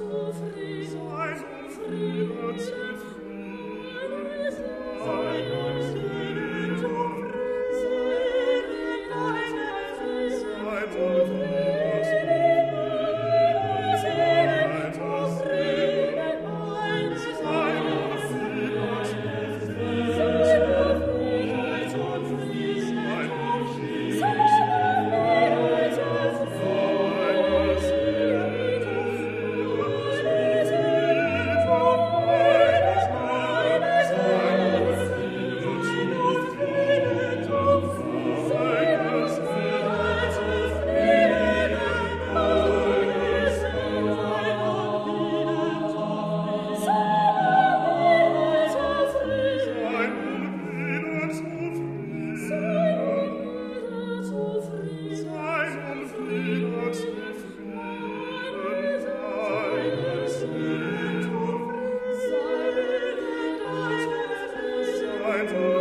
so früh, sei so früh, and